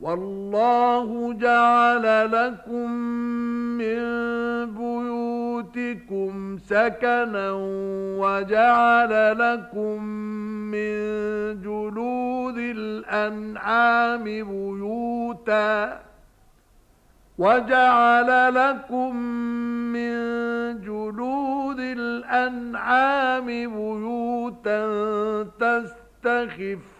والله جعل لكم من بيوتكم سكنا وجعل لكم من جلود الأنعام بيوتا وجعل لكم من جلود الأنعام بيوتا تستخف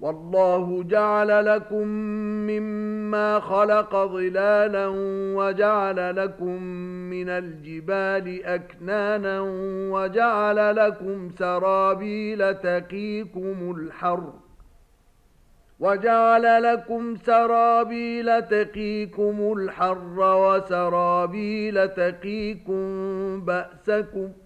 والله جعل لكم مما خلق ظلالا وجعل لكم من الجبال أكنانا وجعل لكم سرابيل تقيكم الحر وجعل لكم سرابيل تقيكم الحر وسرابيل تقيكم بأسكم ۖ